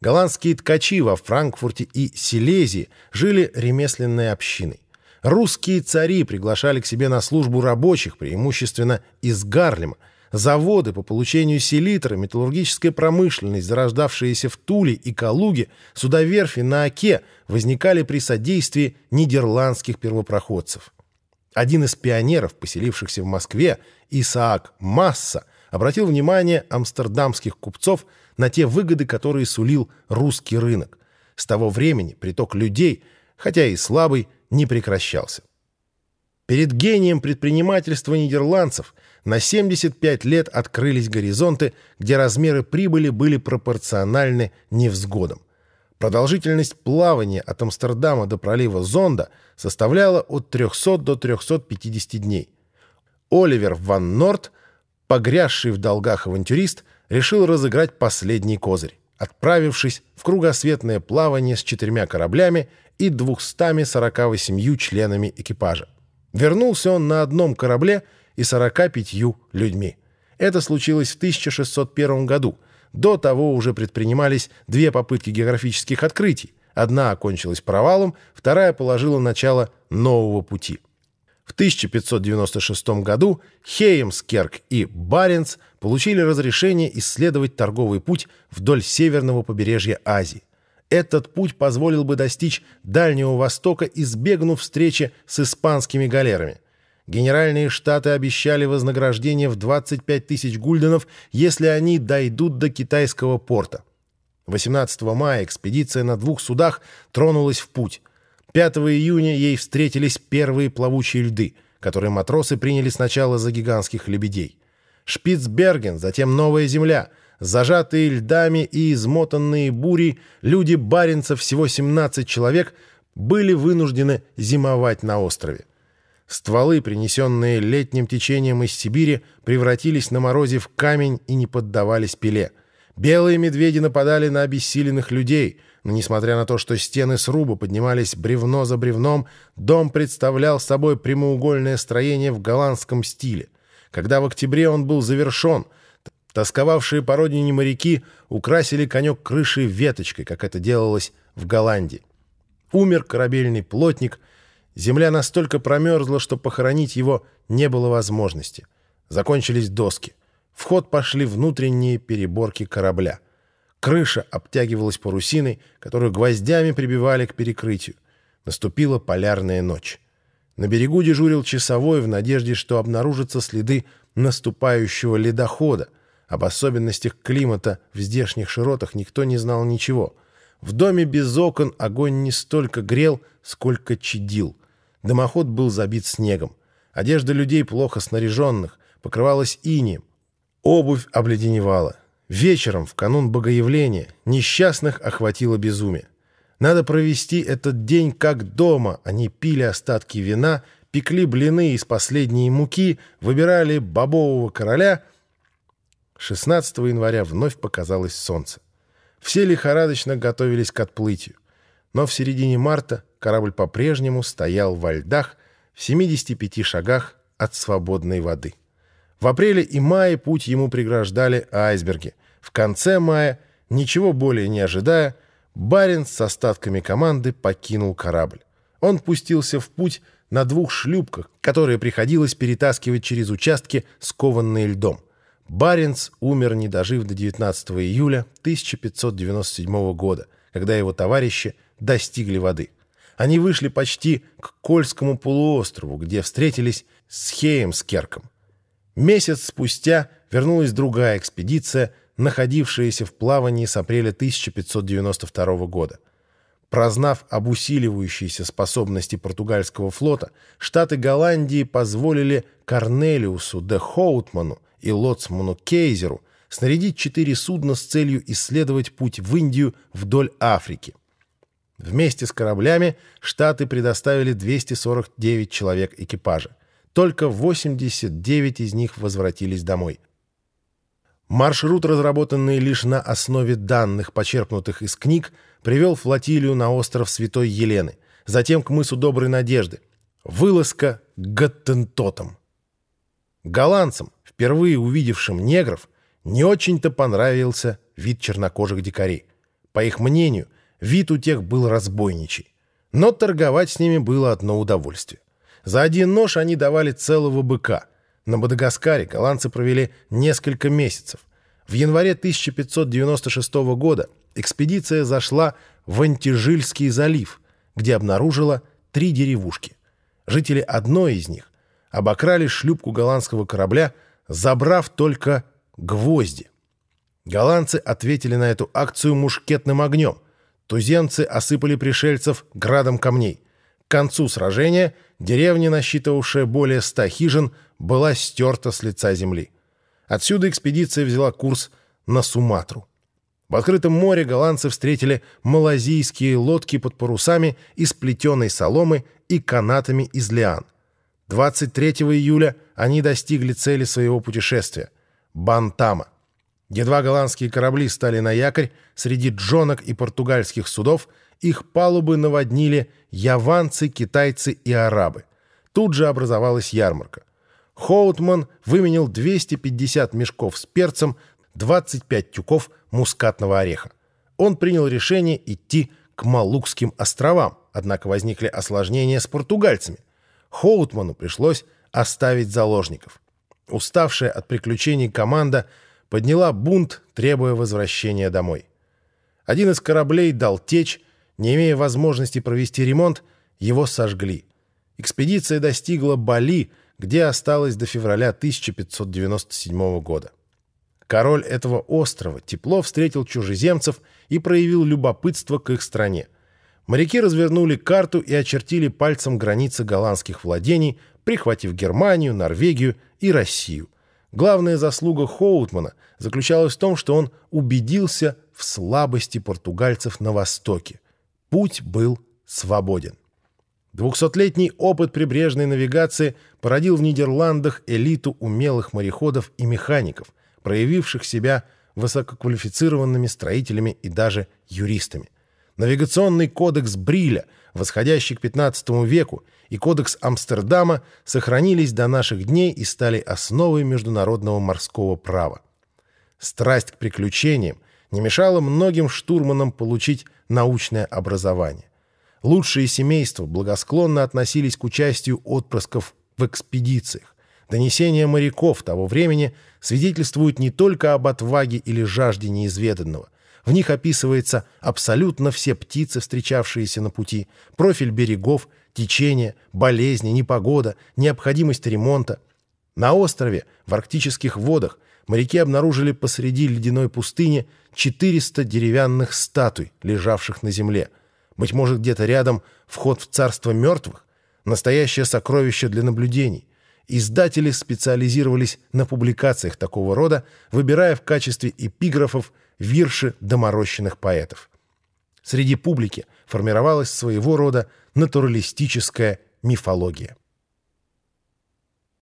Голландские ткачи во Франкфурте и Силезии жили ремесленной общиной. Русские цари приглашали к себе на службу рабочих, преимущественно из Гарлема. Заводы по получению селитра, металлургическая промышленность, зарождавшиеся в Туле и Калуге, судоверфи на Оке возникали при содействии нидерландских первопроходцев. Один из пионеров, поселившихся в Москве, Исаак Масса, обратил внимание амстердамских купцов на те выгоды, которые сулил русский рынок. С того времени приток людей, хотя и слабый, не прекращался. Перед гением предпринимательства нидерландцев на 75 лет открылись горизонты, где размеры прибыли были пропорциональны невзгодам. Продолжительность плавания от Амстердама до пролива Зонда составляла от 300 до 350 дней. Оливер Ван Норт, погрязший в долгах авантюрист, решил разыграть последний козырь, отправившись в кругосветное плавание с четырьмя кораблями и 248 членами экипажа. Вернулся он на одном корабле и 45 людьми. Это случилось в 1601 году. До того уже предпринимались две попытки географических открытий. Одна окончилась провалом, вторая положила начало нового пути. В 1596 году Хеймскерк и Баренц получили разрешение исследовать торговый путь вдоль северного побережья Азии. Этот путь позволил бы достичь Дальнего Востока, избегнув встречи с испанскими галерами. Генеральные штаты обещали вознаграждение в 25 тысяч гульденов, если они дойдут до китайского порта. 18 мая экспедиция на двух судах тронулась в путь. 5 июня ей встретились первые плавучие льды, которые матросы приняли сначала за гигантских лебедей. Шпицберген, затем Новая Земля — Зажатые льдами и измотанные бурей, люди Баренца, всего 17 человек, были вынуждены зимовать на острове. Стволы, принесенные летним течением из Сибири, превратились на морозе в камень и не поддавались пиле. Белые медведи нападали на обессиленных людей, но, несмотря на то, что стены сруба поднимались бревно за бревном, дом представлял собой прямоугольное строение в голландском стиле. Когда в октябре он был завершен, Тосковавшие по родине моряки украсили конек крыши веточкой, как это делалось в Голландии. Умер корабельный плотник. Земля настолько промерзла, что похоронить его не было возможности. Закончились доски. В ход пошли внутренние переборки корабля. Крыша обтягивалась парусиной, которую гвоздями прибивали к перекрытию. Наступила полярная ночь. На берегу дежурил часовой в надежде, что обнаружатся следы наступающего ледохода, об особенностях климата в здешних широтах никто не знал ничего. В доме без окон огонь не столько грел, сколько чадил. Дымоход был забит снегом. Одежда людей, плохо снаряженных, покрывалась инием. Обувь обледеневала. Вечером, в канун Богоявления, несчастных охватило безумие. Надо провести этот день как дома. Они пили остатки вина, пекли блины из последней муки, выбирали бобового короля — 16 января вновь показалось солнце. Все лихорадочно готовились к отплытию. Но в середине марта корабль по-прежнему стоял во льдах в 75 шагах от свободной воды. В апреле и мае путь ему преграждали айсберги. В конце мая, ничего более не ожидая, Баренц с остатками команды покинул корабль. Он пустился в путь на двух шлюпках, которые приходилось перетаскивать через участки, скованные льдом. Баренц умер, не дожив до 19 июля 1597 года, когда его товарищи достигли воды. Они вышли почти к Кольскому полуострову, где встретились с Хеймскерком. Месяц спустя вернулась другая экспедиция, находившаяся в плавании с апреля 1592 года. Прознав об усиливающейся способности португальского флота, штаты Голландии позволили Корнелиусу де Хоутману и лоцману Кейзеру снарядить четыре судна с целью исследовать путь в Индию вдоль Африки. Вместе с кораблями Штаты предоставили 249 человек экипажа. Только 89 из них возвратились домой. Маршрут, разработанный лишь на основе данных, почерпнутых из книг, привел флотилию на остров Святой Елены, затем к мысу Доброй Надежды. Вылазка к Гаттентотам. Голландцам, впервые увидевшим негров, не очень-то понравился вид чернокожих дикарей. По их мнению, вид у тех был разбойничий. Но торговать с ними было одно удовольствие. За один нож они давали целого быка. На Мадагаскаре голландцы провели несколько месяцев. В январе 1596 года экспедиция зашла в Антижильский залив, где обнаружила три деревушки. Жители одной из них обокрали шлюпку голландского корабля, забрав только гвозди. Голландцы ответили на эту акцию мушкетным огнем. Туземцы осыпали пришельцев градом камней. К концу сражения деревня, насчитывавшая более ста хижин, была стерта с лица земли. Отсюда экспедиция взяла курс на Суматру. В открытом море голландцы встретили малазийские лодки под парусами из плетеной соломы и канатами из лиан. 23 июля они достигли цели своего путешествия – Бантама. Едва голландские корабли стали на якорь, среди джонок и португальских судов их палубы наводнили яванцы, китайцы и арабы. Тут же образовалась ярмарка. Хоутман выменил 250 мешков с перцем, 25 тюков мускатного ореха. Он принял решение идти к Малукским островам, однако возникли осложнения с португальцами. Хоутману пришлось оставить заложников. Уставшая от приключений команда – подняла бунт, требуя возвращения домой. Один из кораблей дал течь, не имея возможности провести ремонт, его сожгли. Экспедиция достигла Бали, где осталась до февраля 1597 года. Король этого острова тепло встретил чужеземцев и проявил любопытство к их стране. Моряки развернули карту и очертили пальцем границы голландских владений, прихватив Германию, Норвегию и Россию. Главная заслуга Хоутмана заключалась в том, что он убедился в слабости португальцев на Востоке. Путь был свободен. Двухсотлетний опыт прибрежной навигации породил в Нидерландах элиту умелых мореходов и механиков, проявивших себя высококвалифицированными строителями и даже юристами. Навигационный кодекс Бриля, восходящий к XV веку, и кодекс Амстердама сохранились до наших дней и стали основой международного морского права. Страсть к приключениям не мешала многим штурманам получить научное образование. Лучшие семейства благосклонно относились к участию отпрысков в экспедициях. Донесения моряков того времени свидетельствуют не только об отваге или жажде неизведанного, в них описывается абсолютно все птицы, встречавшиеся на пути, профиль берегов, течение, болезни, непогода, необходимость ремонта. На острове, в арктических водах, моряки обнаружили посреди ледяной пустыни 400 деревянных статуй, лежавших на земле. Быть может, где-то рядом вход в царство мертвых? Настоящее сокровище для наблюдений. Издатели специализировались на публикациях такого рода, выбирая в качестве эпиграфов – вирши доморощенных поэтов. Среди публики формировалась своего рода натуралистическая мифология.